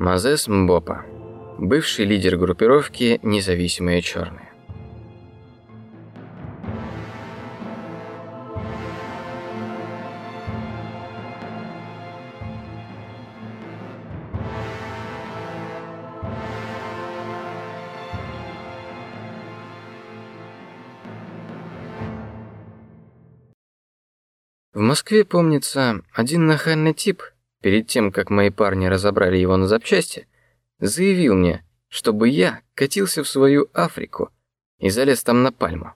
Мазес Мбопа, бывший лидер группировки «Независимые черные». В Москве, помнится, один нахальный тип, перед тем, как мои парни разобрали его на запчасти, заявил мне, чтобы я катился в свою Африку и залез там на пальму.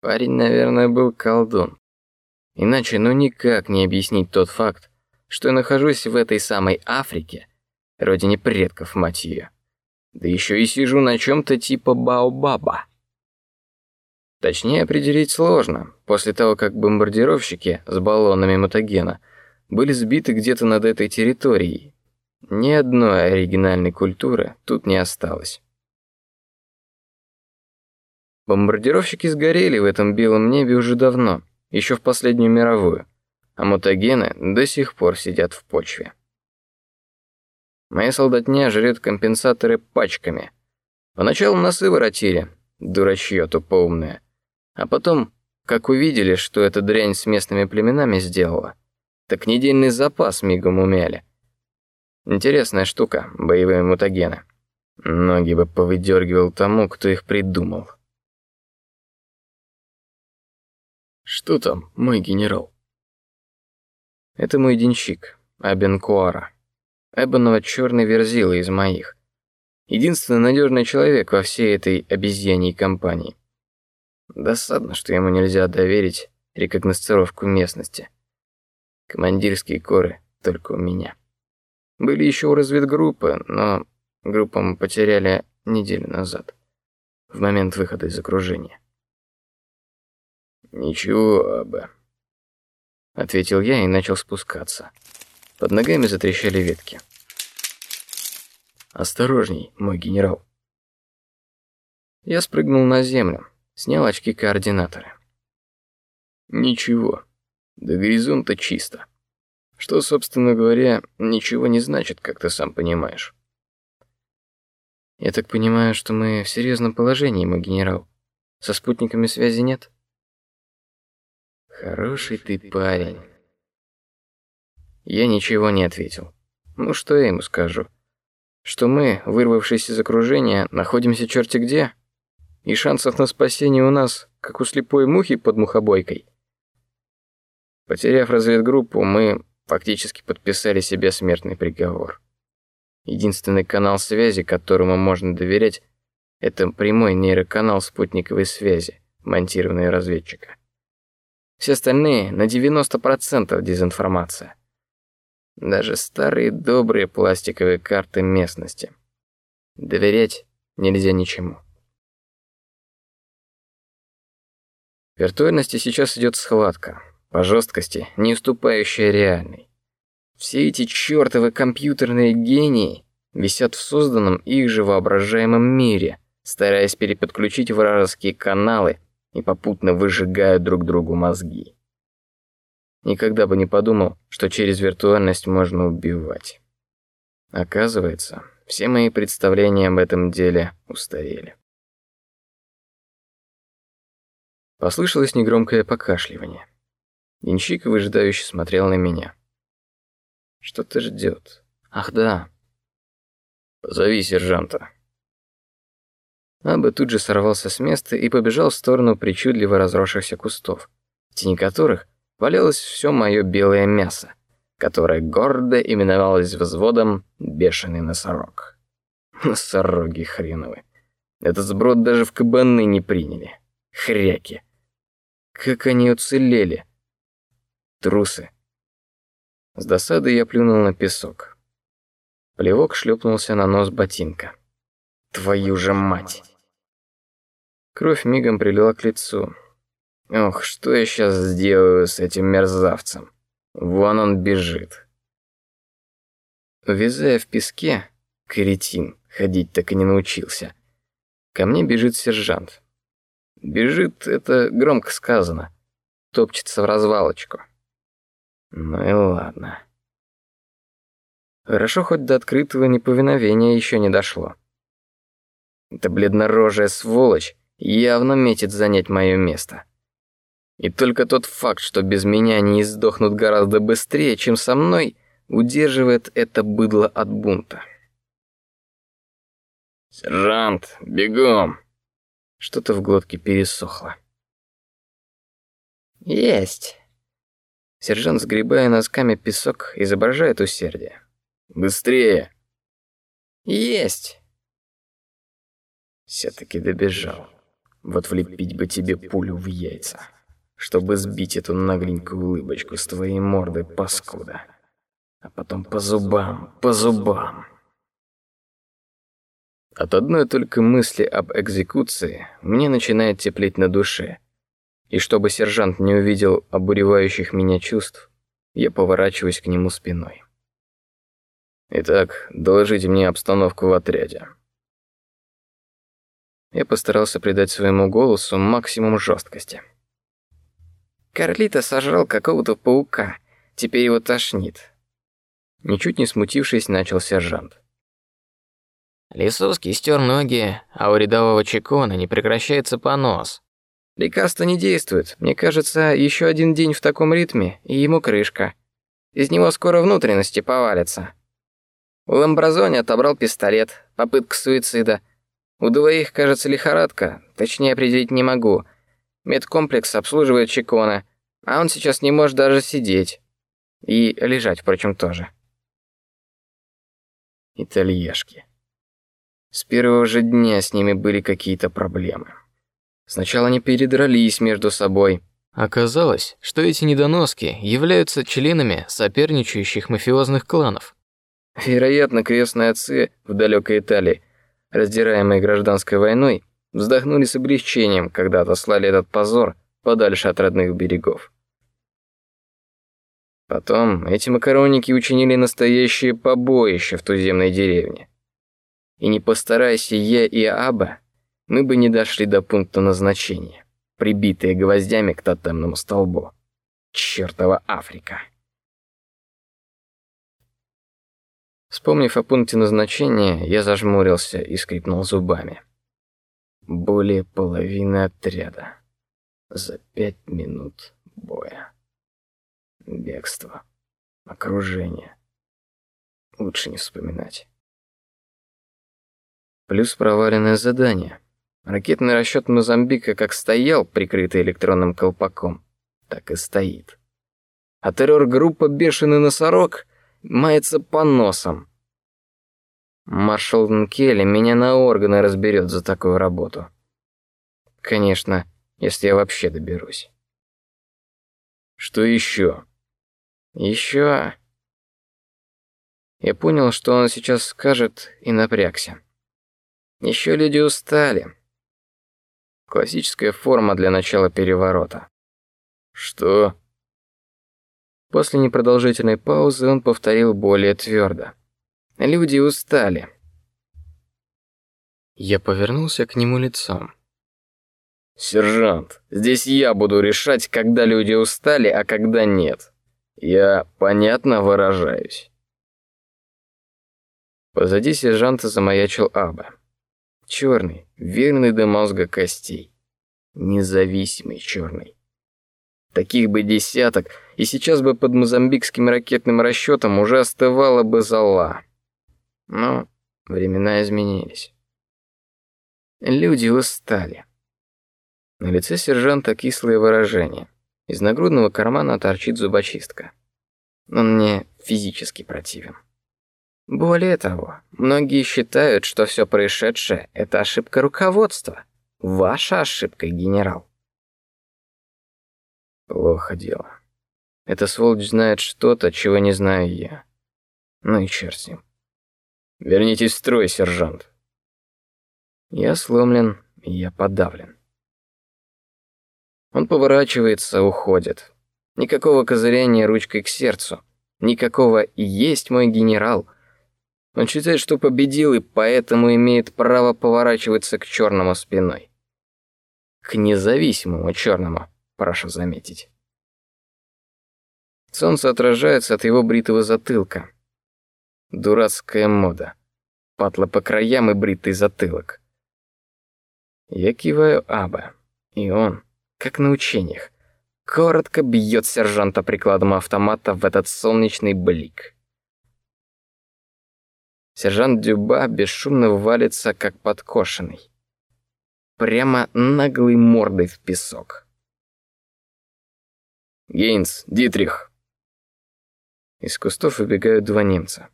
Парень, наверное, был колдун. Иначе ну никак не объяснить тот факт, что я нахожусь в этой самой Африке, родине предков, мать ее. Да еще и сижу на чем-то типа Баобаба. Точнее определить сложно. После того, как бомбардировщики с баллонами мутагена были сбиты где-то над этой территорией, ни одной оригинальной культуры тут не осталось. Бомбардировщики сгорели в этом белом небе уже давно, еще в последнюю мировую, а мутагены до сих пор сидят в почве. Моя солдатня жрет компенсаторы пачками. Поначалу носы воротили, дурачье тупоумное, а потом, как увидели, что эта дрянь с местными племенами сделала, так недельный запас мигом умяли. Интересная штука, боевые мутагены. Ноги бы повыдергивал тому, кто их придумал. Что там, мой генерал? Это мой денщик, Абен Куара. Эбонова черный верзила из моих. Единственный надежный человек во всей этой обезьяньей компании. Досадно, что ему нельзя доверить рекогносцировку местности. Командирские коры только у меня. Были еще у разведгруппы, но группу мы потеряли неделю назад, в момент выхода из окружения. Ничего, Аба, ответил я и начал спускаться. Под ногами затрещали ветки. Осторожней, мой генерал. Я спрыгнул на землю, Снял очки координаторы. Ничего, до горизонта чисто. Что, собственно говоря, ничего не значит, как ты сам понимаешь. Я так понимаю, что мы в серьезном положении, мой генерал. Со спутниками связи нет. Хороший ты парень. Я ничего не ответил. Ну что я ему скажу? Что мы, вырвавшись из окружения, находимся черти где? и шансов на спасение у нас, как у слепой мухи под мухобойкой. Потеряв разведгруппу, мы фактически подписали себе смертный приговор. Единственный канал связи, которому можно доверять, это прямой нейроканал спутниковой связи, монтированный разведчика. Все остальные на 90% дезинформация. Даже старые добрые пластиковые карты местности. Доверять нельзя ничему. В виртуальности сейчас идет схватка, по жесткости, не уступающая реальной. Все эти чертовы компьютерные гении висят в созданном их же воображаемом мире, стараясь переподключить вражеские каналы и попутно выжигают друг другу мозги. Никогда бы не подумал, что через виртуальность можно убивать. Оказывается, все мои представления об этом деле устарели. Послышалось негромкое покашливание. Денщик выжидающе смотрел на меня. Что-то ждет. Ах да. Позови сержанта. Аба тут же сорвался с места и побежал в сторону причудливо разросшихся кустов, в тени которых валялось все мое белое мясо, которое гордо именовалось взводом «Бешеный носорог». Носороги хреновы. Этот сброд даже в кабаны не приняли. Хряки. Как они уцелели? Трусы. С досады я плюнул на песок. Плевок шлепнулся на нос ботинка. Твою же мать! Кровь мигом прилила к лицу. Ох, что я сейчас сделаю с этим мерзавцем? Вон он бежит. Увязая в песке, кретин, ходить так и не научился. Ко мне бежит сержант. Бежит, это громко сказано. Топчется в развалочку. Ну и ладно. Хорошо, хоть до открытого неповиновения еще не дошло. Эта бледнорожая сволочь явно метит занять мое место. И только тот факт, что без меня они издохнут гораздо быстрее, чем со мной, удерживает это быдло от бунта. Сержант, бегом! Что-то в глотке пересохло. Есть. Сержант, сгребая носками песок, изображает усердие. Быстрее. Есть. Все-таки добежал. Вот влепить бы тебе пулю в яйца, чтобы сбить эту нагленькую улыбочку с твоей мордой, паскуда. А потом по зубам, по зубам. От одной только мысли об экзекуции мне начинает теплеть на душе. И чтобы сержант не увидел обуревающих меня чувств, я поворачиваюсь к нему спиной. Итак, доложите мне обстановку в отряде. Я постарался придать своему голосу максимум жесткости. Карлита сожрал какого-то паука, теперь его тошнит. Ничуть не смутившись, начал сержант. Лисовский стер ноги, а у рядового Чекона не прекращается понос. Лекарство не действует. Мне кажется, еще один день в таком ритме, и ему крышка. Из него скоро внутренности повалятся. У Ламбразони отобрал пистолет, попытка суицида. У двоих, кажется, лихорадка, точнее определить не могу. Медкомплекс обслуживает Чекона, а он сейчас не может даже сидеть. И лежать, впрочем, тоже. Итальяшки. С первого же дня с ними были какие-то проблемы. Сначала они передрались между собой. Оказалось, что эти недоноски являются членами соперничающих мафиозных кланов. Вероятно, крестные отцы в далекой Италии, раздираемые гражданской войной, вздохнули с облегчением, когда отослали этот позор подальше от родных берегов. Потом эти макаронники учинили настоящее побоище в туземной деревне. И не постарайся я и Аба, мы бы не дошли до пункта назначения, прибитые гвоздями к тотемному столбу. Чертова Африка. Вспомнив о пункте назначения, я зажмурился и скрипнул зубами. Более половины отряда за пять минут боя. Бегство, окружение. Лучше не вспоминать. Плюс проваленное задание. Ракетный расчет Мозамбика как стоял, прикрытый электронным колпаком, так и стоит. А террор-группа «Бешеный носорог» мается по носам. Маршал Нкели меня на органы разберет за такую работу. Конечно, если я вообще доберусь. Что еще? Еще. Я понял, что он сейчас скажет, и напрягся. Еще люди устали. Классическая форма для начала переворота. Что? После непродолжительной паузы он повторил более твердо. Люди устали. Я повернулся к нему лицом. Сержант, здесь я буду решать, когда люди устали, а когда нет. Я понятно выражаюсь. Позади сержанта замаячил Аба. Черный, верный до мозга костей. Независимый черный. Таких бы десяток, и сейчас бы под мозамбикским ракетным расчетом уже остывала бы зола. Но времена изменились. Люди устали. На лице сержанта кислое выражение. Из нагрудного кармана торчит зубочистка. Он мне физически противен. Более того, многие считают, что все происшедшее – это ошибка руководства. Ваша ошибка, генерал. Плохо дело. Эта сволочь знает что-то, чего не знаю я. Ну и черт с ним. Вернитесь в строй, сержант. Я сломлен, я подавлен. Он поворачивается, уходит. Никакого козырения ручкой к сердцу. Никакого «и есть мой генерал», он считает, что победил и поэтому имеет право поворачиваться к черному спиной. К независимому черному, прошу заметить. Солнце отражается от его бритого затылка. Дурацкая мода. Патла по краям и бритый затылок. Я киваю Аба, и он, как на учениях, коротко бьет сержанта прикладом автомата в этот солнечный блик. Сержант Дюба бесшумно валится, как подкошенный. Прямо наглой мордой в песок. Гейнс, Дитрих. Из кустов выбегают два немца.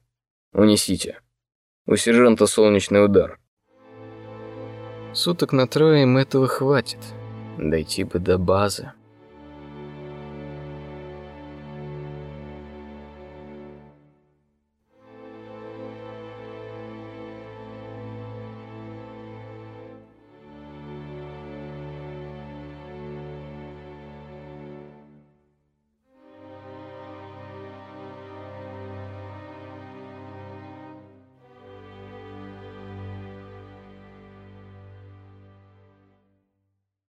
Унесите. У сержанта солнечный удар. Суток на трое им этого хватит. Дойти бы до базы.